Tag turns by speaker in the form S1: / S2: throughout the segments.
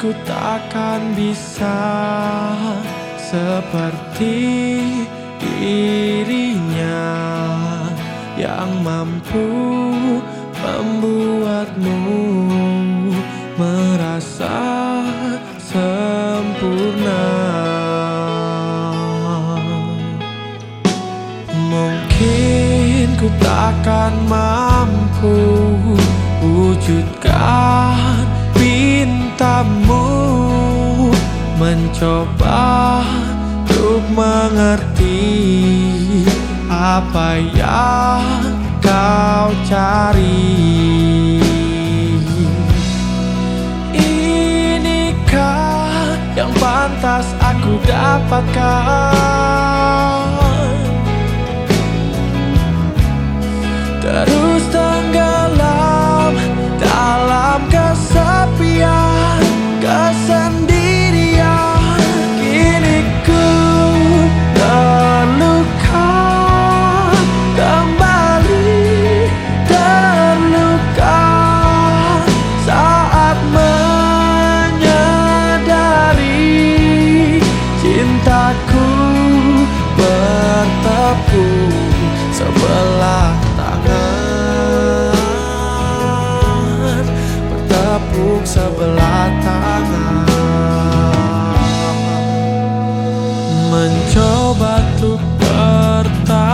S1: ku takkan bisa seperti dirinya yang mampu membuatmu merasa sempurna. Mungkin ku takkan mampu wujudkan pintamu mencoba untuk mengerti apa yang kau cari. Inikah yang pantas aku dapatkan? Terus tenggelam bertepuk sebelah tangan bertepuk sebelah tangan. Mencoba untuk bertahan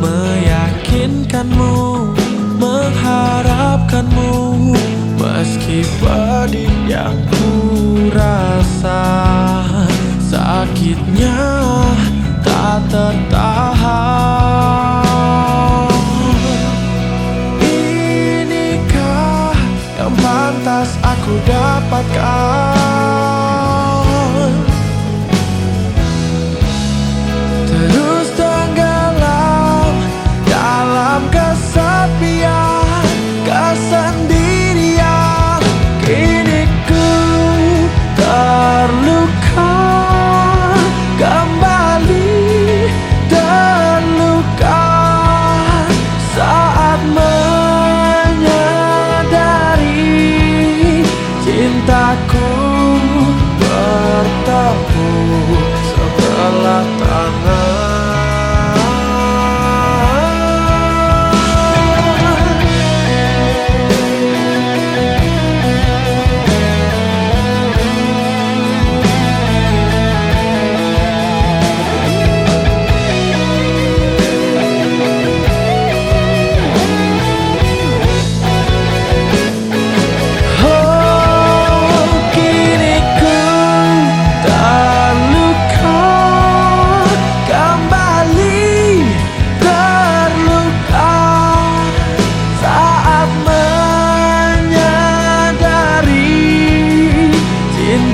S1: meyakinkanmu mengharapkanmu meski pedih yang ku rasa sakitnya 的答。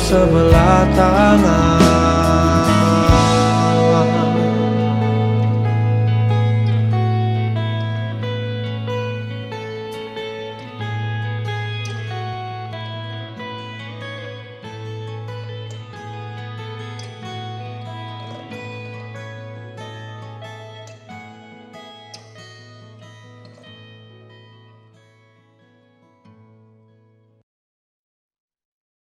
S1: sebelah tangan